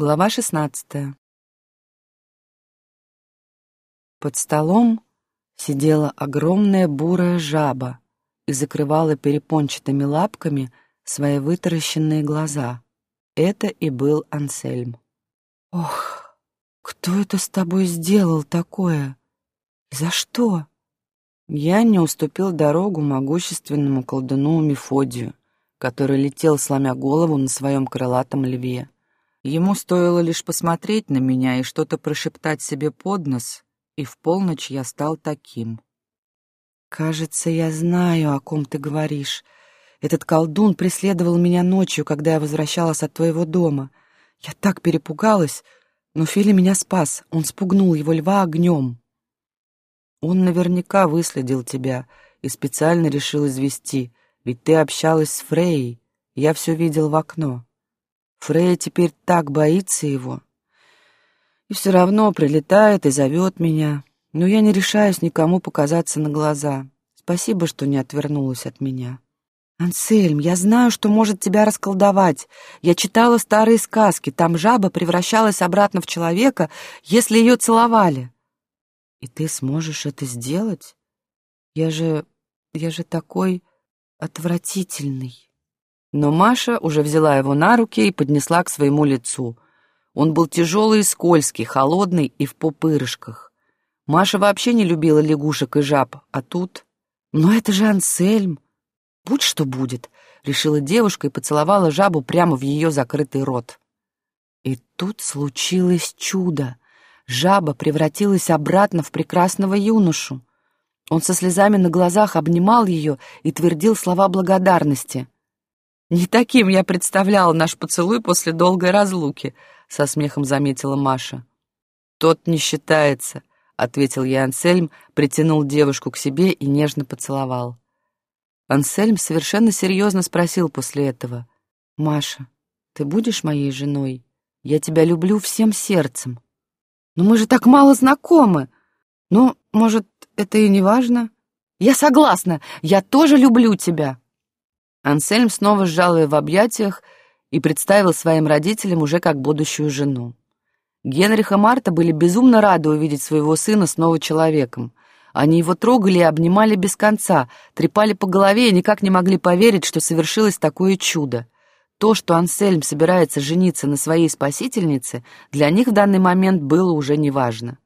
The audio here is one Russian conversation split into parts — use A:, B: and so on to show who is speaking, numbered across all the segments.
A: Глава шестнадцатая. Под столом сидела огромная бурая жаба и закрывала перепончатыми лапками свои вытаращенные глаза. Это и был Ансельм. «Ох, кто это с тобой сделал такое? За что?» Я не уступил дорогу могущественному колдуну Мефодию, который летел, сломя голову на своем крылатом льве. Ему стоило лишь посмотреть на меня и что-то прошептать себе под нос, и в полночь я стал таким. «Кажется, я знаю, о ком ты говоришь. Этот колдун преследовал меня ночью, когда я возвращалась от твоего дома. Я так перепугалась, но Филя меня спас. Он спугнул его льва огнем. Он наверняка выследил тебя и специально решил извести, ведь ты общалась с Фрейей, я все видел в окно. Фрея теперь так боится его. И все равно прилетает и зовет меня, но я не решаюсь никому показаться на глаза. Спасибо, что не отвернулась от меня. «Ансельм, я знаю, что может тебя расколдовать. Я читала старые сказки. Там жаба превращалась обратно в человека, если ее целовали». «И ты сможешь это сделать? Я же... я же такой отвратительный». Но Маша уже взяла его на руки и поднесла к своему лицу. Он был тяжелый и скользкий, холодный и в пупырышках. Маша вообще не любила лягушек и жаб, а тут... «Но это же Ансельм! Будь что будет!» — решила девушка и поцеловала жабу прямо в ее закрытый рот. И тут случилось чудо. Жаба превратилась обратно в прекрасного юношу. Он со слезами на глазах обнимал ее и твердил слова благодарности — «Не таким я представляла наш поцелуй после долгой разлуки», — со смехом заметила Маша. «Тот не считается», — ответил я Ансельм, притянул девушку к себе и нежно поцеловал. Ансельм совершенно серьезно спросил после этого. «Маша, ты будешь моей женой? Я тебя люблю всем сердцем». «Но мы же так мало знакомы. Ну, может, это и не важно?» «Я согласна, я тоже люблю тебя». Ансельм снова сжал ее в объятиях и представил своим родителям уже как будущую жену. Генрих и Марта были безумно рады увидеть своего сына снова человеком. Они его трогали и обнимали без конца, трепали по голове и никак не могли поверить, что совершилось такое чудо. То, что Ансельм собирается жениться на своей спасительнице, для них в данный момент было уже неважно.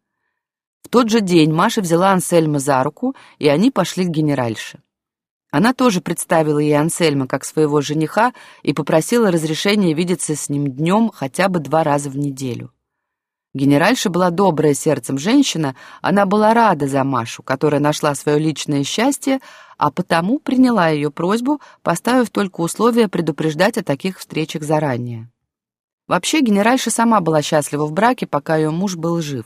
A: В тот же день Маша взяла Ансельма за руку, и они пошли к генеральше. Она тоже представила ей Ансельма как своего жениха и попросила разрешения видеться с ним днем хотя бы два раза в неделю. Генеральша была добрая сердцем женщина, она была рада за Машу, которая нашла свое личное счастье, а потому приняла ее просьбу, поставив только условие предупреждать о таких встречах заранее. Вообще, генеральша сама была счастлива в браке, пока ее муж был жив.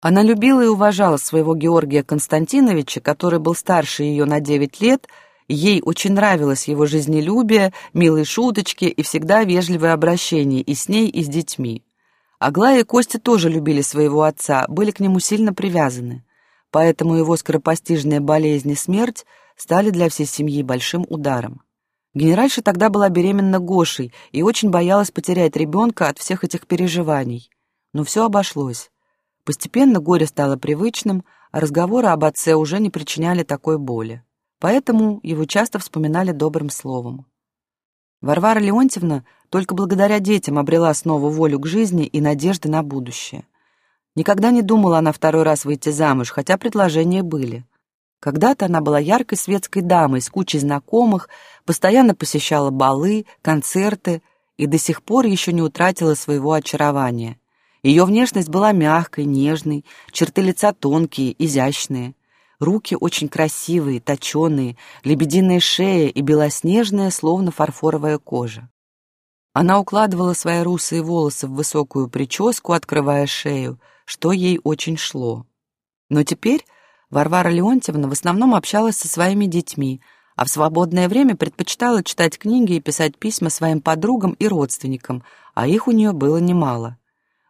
A: Она любила и уважала своего Георгия Константиновича, который был старше ее на девять лет — Ей очень нравилось его жизнелюбие, милые шуточки и всегда вежливое обращение и с ней, и с детьми. Аглая и Костя тоже любили своего отца, были к нему сильно привязаны. Поэтому его скоропостижная болезнь и смерть стали для всей семьи большим ударом. Генеральша тогда была беременна Гошей и очень боялась потерять ребенка от всех этих переживаний. Но все обошлось. Постепенно горе стало привычным, а разговоры об отце уже не причиняли такой боли поэтому его часто вспоминали добрым словом. Варвара Леонтьевна только благодаря детям обрела снова волю к жизни и надежды на будущее. Никогда не думала она второй раз выйти замуж, хотя предложения были. Когда-то она была яркой светской дамой с кучей знакомых, постоянно посещала балы, концерты и до сих пор еще не утратила своего очарования. Ее внешность была мягкой, нежной, черты лица тонкие, изящные. Руки очень красивые, точеные, лебединая шея и белоснежная, словно фарфоровая кожа. Она укладывала свои русые волосы в высокую прическу, открывая шею, что ей очень шло. Но теперь Варвара Леонтьевна в основном общалась со своими детьми, а в свободное время предпочитала читать книги и писать письма своим подругам и родственникам, а их у нее было немало.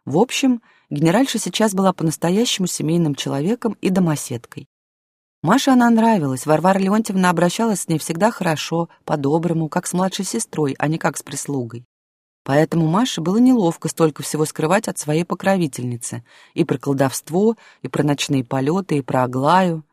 A: В общем, генеральша сейчас была по-настоящему семейным человеком и домоседкой. Маше она нравилась, Варвара Леонтьевна обращалась с ней всегда хорошо, по-доброму, как с младшей сестрой, а не как с прислугой. Поэтому Маше было неловко столько всего скрывать от своей покровительницы. И про колдовство, и про ночные полеты, и про Аглаю.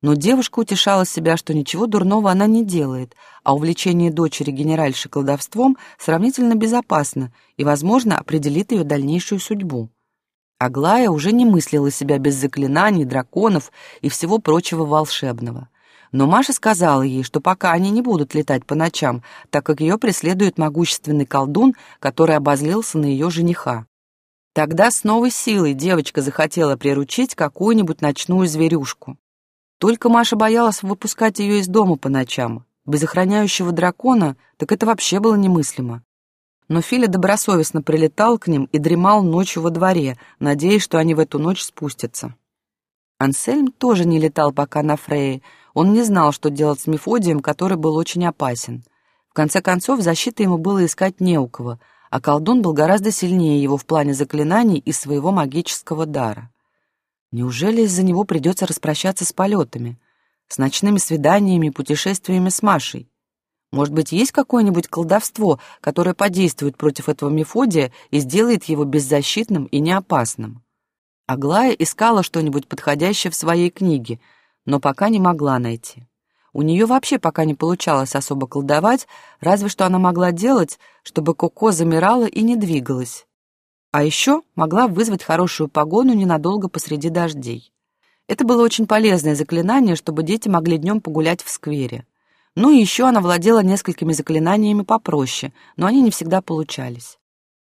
A: Но девушка утешала себя, что ничего дурного она не делает, а увлечение дочери генеральши колдовством сравнительно безопасно и, возможно, определит ее дальнейшую судьбу. Аглая уже не мыслила себя без заклинаний, драконов и всего прочего волшебного. Но Маша сказала ей, что пока они не будут летать по ночам, так как ее преследует могущественный колдун, который обозлился на ее жениха. Тогда с новой силой девочка захотела приручить какую-нибудь ночную зверюшку. Только Маша боялась выпускать ее из дома по ночам. Без охраняющего дракона так это вообще было немыслимо. Но Филя добросовестно прилетал к ним и дремал ночью во дворе, надеясь, что они в эту ночь спустятся. Ансельм тоже не летал пока на Фрее, он не знал, что делать с Мефодием, который был очень опасен. В конце концов, защиты ему было искать не у кого, а колдун был гораздо сильнее его в плане заклинаний и своего магического дара. Неужели из-за него придется распрощаться с полетами, с ночными свиданиями и путешествиями с Машей? Может быть, есть какое-нибудь колдовство, которое подействует против этого Мефодия и сделает его беззащитным и неопасным? Аглая искала что-нибудь подходящее в своей книге — но пока не могла найти. У нее вообще пока не получалось особо колдовать, разве что она могла делать, чтобы Коко замирала и не двигалась. А еще могла вызвать хорошую погоду ненадолго посреди дождей. Это было очень полезное заклинание, чтобы дети могли днем погулять в сквере. Ну и еще она владела несколькими заклинаниями попроще, но они не всегда получались.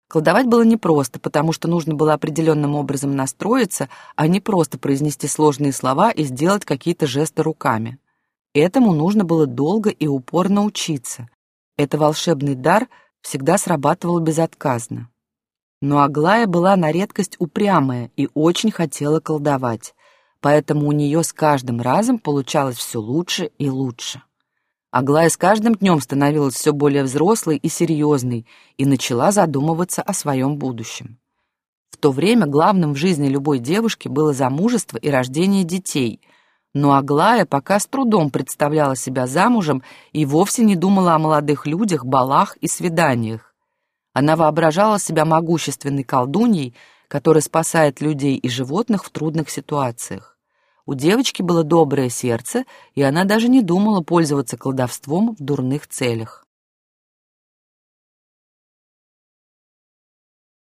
A: Колдовать было непросто, потому что нужно было определенным образом настроиться, а не просто произнести сложные слова и сделать какие-то жесты руками. Этому нужно было долго и упорно учиться. Это волшебный дар всегда срабатывал безотказно. Но Аглая была на редкость упрямая и очень хотела колдовать, поэтому у нее с каждым разом получалось все лучше и лучше. Аглая с каждым днем становилась все более взрослой и серьезной и начала задумываться о своем будущем. В то время главным в жизни любой девушки было замужество и рождение детей, но Аглая пока с трудом представляла себя замужем и вовсе не думала о молодых людях, балах и свиданиях. Она воображала себя могущественной колдуньей, которая спасает людей и животных в трудных ситуациях. У девочки было доброе сердце, и она даже не думала пользоваться колдовством в дурных целях.